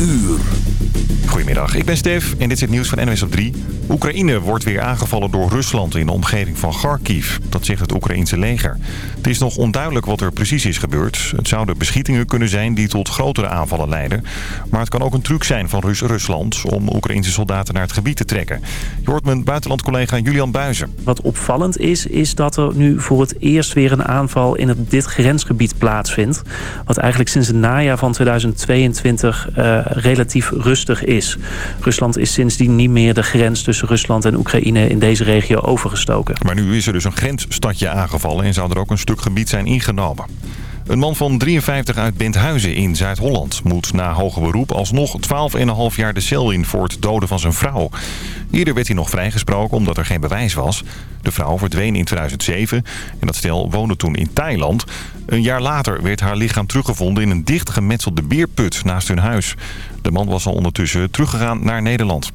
uur. Goedemiddag, ik ben Stef en dit is het nieuws van NWS op 3. Oekraïne wordt weer aangevallen door Rusland in de omgeving van Kharkiv. Dat zegt het Oekraïense leger. Het is nog onduidelijk wat er precies is gebeurd. Het zouden beschietingen kunnen zijn die tot grotere aanvallen leiden. Maar het kan ook een truc zijn van Rus Rusland om Oekraïnse soldaten naar het gebied te trekken. Je hoort mijn buitenlandcollega Julian Buizen. Wat opvallend is, is dat er nu voor het eerst weer een aanval in dit grensgebied plaatsvindt. Wat eigenlijk sinds het najaar van 2022 uh, relatief rustig is. Rusland is sindsdien niet meer de grens tussen Rusland en Oekraïne in deze regio overgestoken. Maar nu is er dus een grensstadje aangevallen en zou er ook een stuk gebied zijn ingenomen. Een man van 53 uit Benthuizen in Zuid-Holland moet na hoger beroep alsnog 12,5 jaar de cel in voor het doden van zijn vrouw. Eerder werd hij nog vrijgesproken omdat er geen bewijs was. De vrouw verdween in 2007 en dat stel woonde toen in Thailand. Een jaar later werd haar lichaam teruggevonden in een dichtgemetselde beerput naast hun huis. De man was al ondertussen teruggegaan naar Nederland.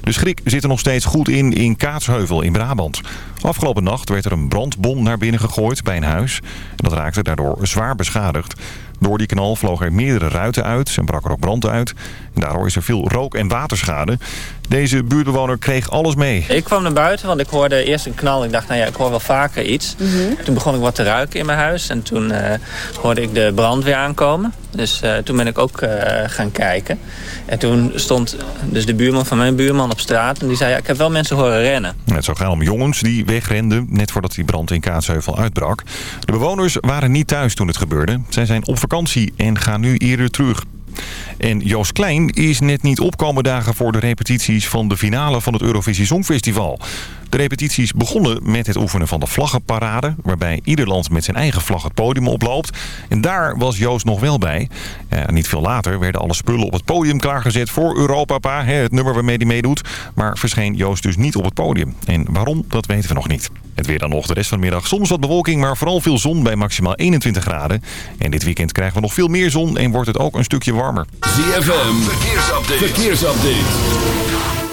De schrik zit er nog steeds goed in in Kaatsheuvel in Brabant. Afgelopen nacht werd er een brandbom naar binnen gegooid bij een huis. Dat raakte daardoor zwaar beschadigd. Door die knal vlogen er meerdere ruiten uit en brak er ook brand uit. Daardoor is er veel rook- en waterschade. Deze buurtbewoner kreeg alles mee. Ik kwam naar buiten, want ik hoorde eerst een knal. Ik dacht, nou ja, ik hoor wel vaker iets. Mm -hmm. Toen begon ik wat te ruiken in mijn huis. En toen uh, hoorde ik de brandweer aankomen. Dus uh, toen ben ik ook uh, gaan kijken. En toen stond dus de buurman van mijn buurman op straat. En die zei, ja, ik heb wel mensen horen rennen. Het zou gaan om jongens die wegrenden, net voordat die brand in Kaatsheuvel uitbrak. De bewoners waren niet thuis toen het gebeurde. Zij zijn op vakantie en gaan nu eerder terug. En Joost Klein is net niet opkomen dagen voor de repetities van de finale van het Eurovisie Songfestival. De repetities begonnen met het oefenen van de vlaggenparade... waarbij ieder land met zijn eigen vlag het podium oploopt. En daar was Joost nog wel bij. Ja, niet veel later werden alle spullen op het podium klaargezet voor Europapa... het nummer waarmee hij meedoet. Maar verscheen Joost dus niet op het podium. En waarom, dat weten we nog niet. Het weer dan nog de rest van de middag. Soms wat bewolking, maar vooral veel zon bij maximaal 21 graden. En dit weekend krijgen we nog veel meer zon en wordt het ook een stukje warmer. ZFM, verkeersupdate. verkeersupdate.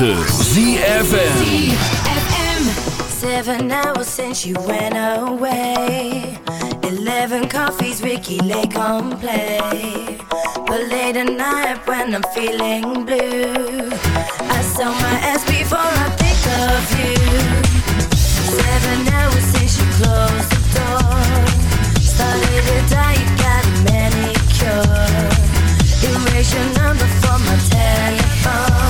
106.9 ZFN Seven hours since you went away. Eleven coffees, Ricky Lake on play. But late at night when I'm feeling blue, I saw my ass before I think of you. Seven hours since you closed the door. Started to die, got a manicure. Erase your number from my telephone.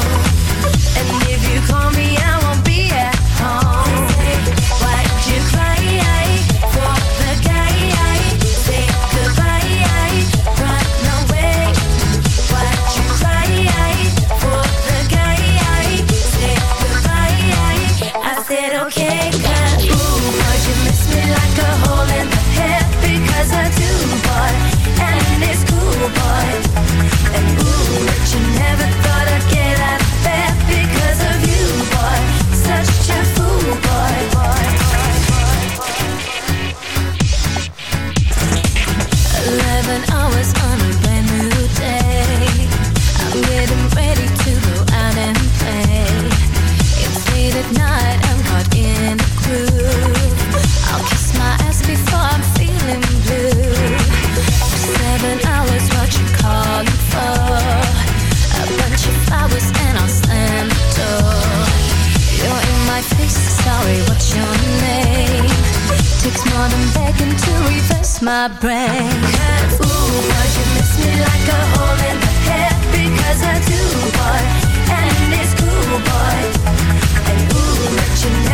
My brain. Ooh, but you miss me like a hole in the head because I do, boy, and it's cool, boy. And ooh, but you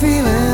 feeling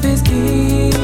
of his key.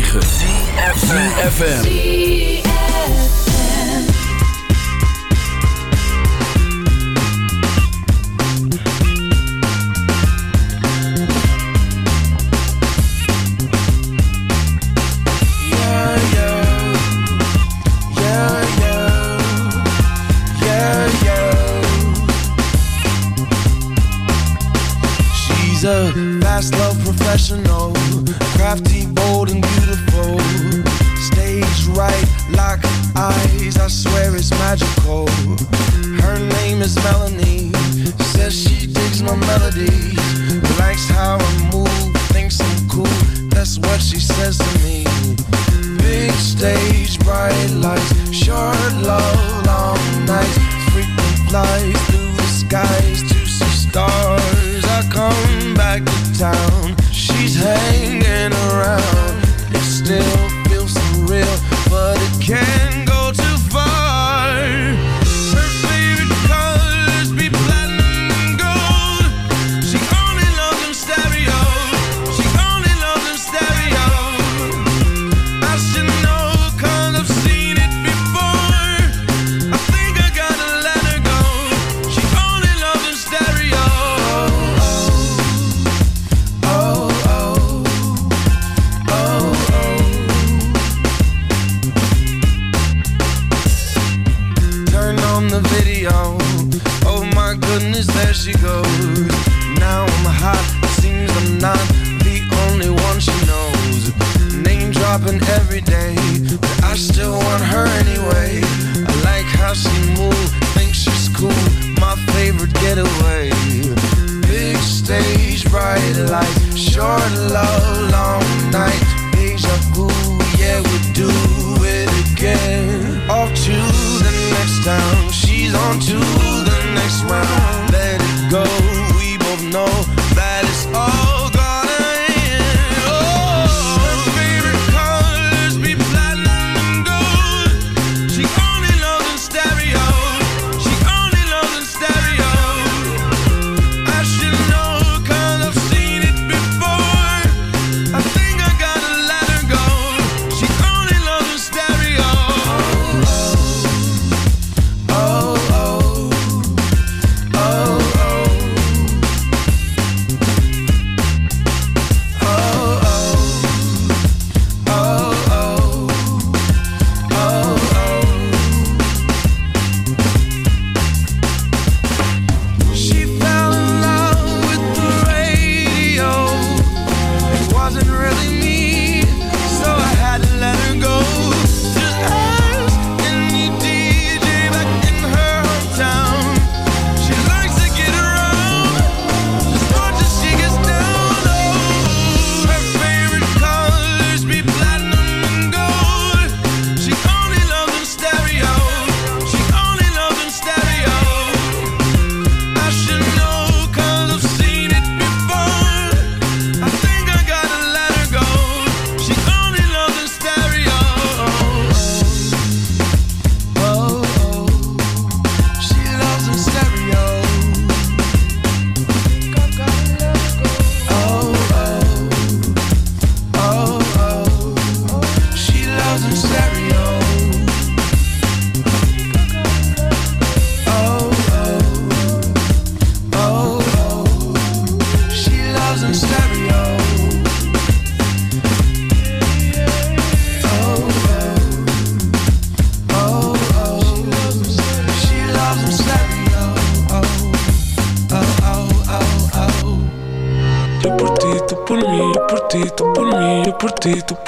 106.9 FM. She's a fast love professional, crafty, bold and beautiful eyes, I swear it's magical. Her name is Melanie. Says she digs my melodies. Likes how I move, thinks I'm cool. That's what she says to me. Big stage, bright lights, short love, long nights. Frequent flights, through the skies to see stars. I come back to town. She's hanging around. It's still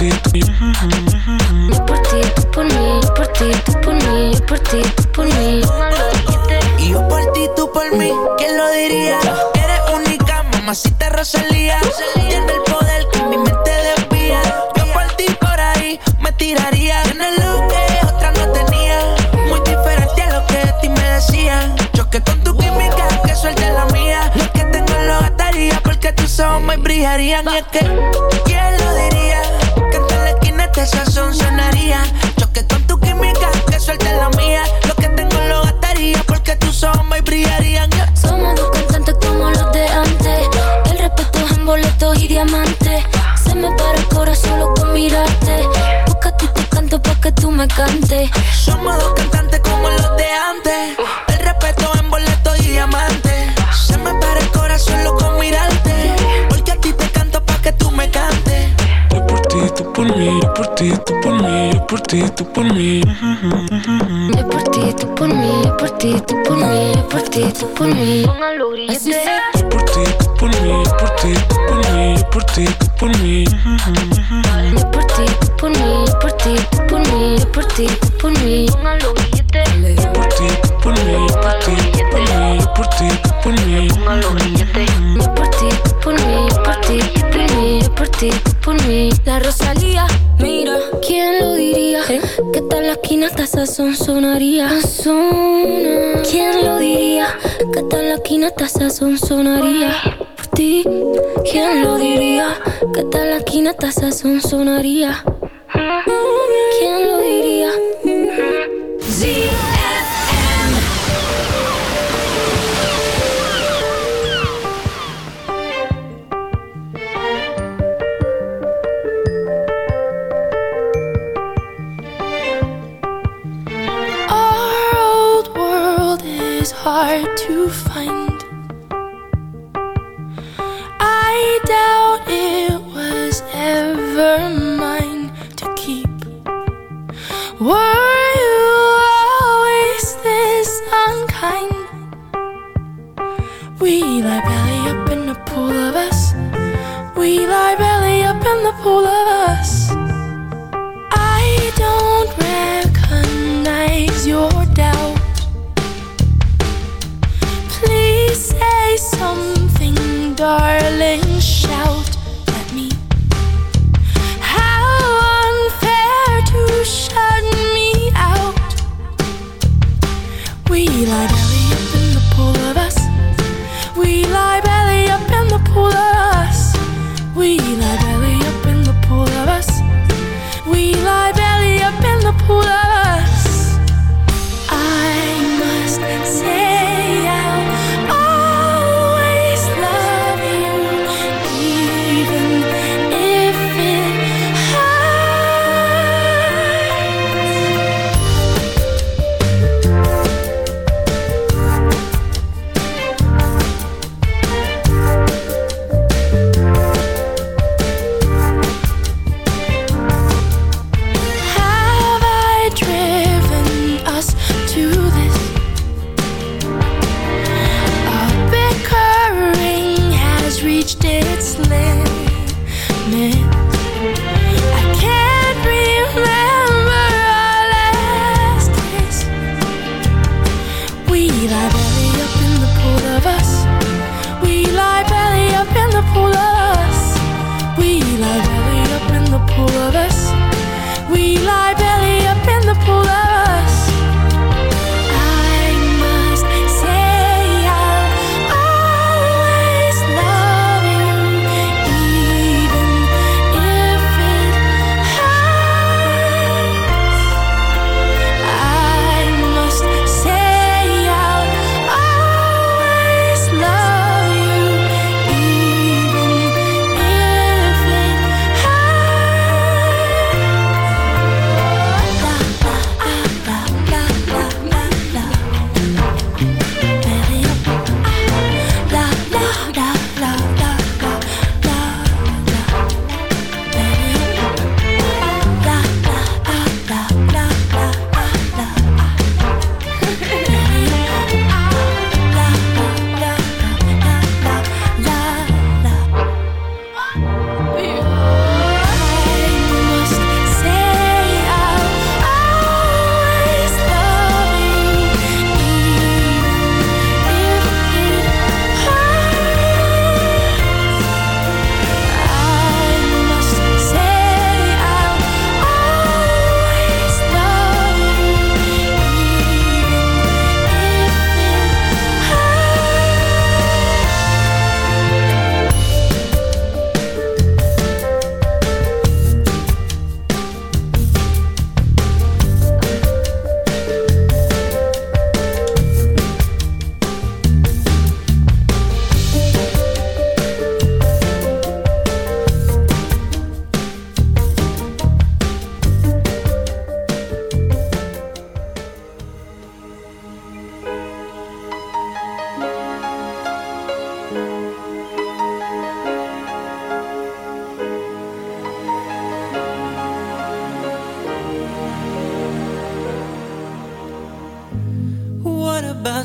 ti, tú Yo por ti, tú por mí, yo por ti, tú por mí, yo por ti, tú por mí. Y yo por ti, tú por mí, ¿quién lo diría? Eres única, mamacita Rosalía. Tiene el poder que mi mente desvía. Yo por ti, por ahí, me tiraría. Tienes lo que otra no tenía. Muy diferente a lo que de ti me decían. Choque con tu química, que suelte la mía. Lo que tengo lo gastaría porque tus ojos me brillarían. Y es que, ¿quién lo diría? Este sazón sonaría. Choque con tu química, que suelte la mía. Lo que tengo lo gastaría porque tus ojos brillarían. Yeah. Somos dos cantantes como los de antes. El respeto es en boletos y diamantes. Se me para el corazón solo con mirarte. Porque a ti te canto pa' que tú me cantes. Somos dos cantantes ti, tú por mí, yo por ti, tú por mí. Yo por ti, tú por mí, yo por ti, tú por mí, yo por ti, tú por mí. Yo por ti, tú por mí, yo por ti, tú por mí, yo por ti, tú por mí. Yo por ti, tú por mí, yo por ti, tú por mí, yo por ti, tú por mí. Yo por ti, tú por mí, yo por ti, tú por mí, yo por ti, tú por mí. Yo por ti, tú por mí, yo por ti, tú por mí, yo por ti, tú por mí. La Rosalía, mira, ¿quién lo diría? Que tal la esquina hasta sazón sonaría. ¿Quién lo diría? Que tal la esquina hasta sazón sonaría. Por ti, ¿quién lo diría? Que tal la esquina hasta sazón sonaría. too far.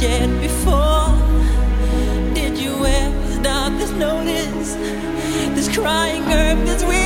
shed before? Did you ever stop to notice this crying earth, this weeping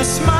a smile.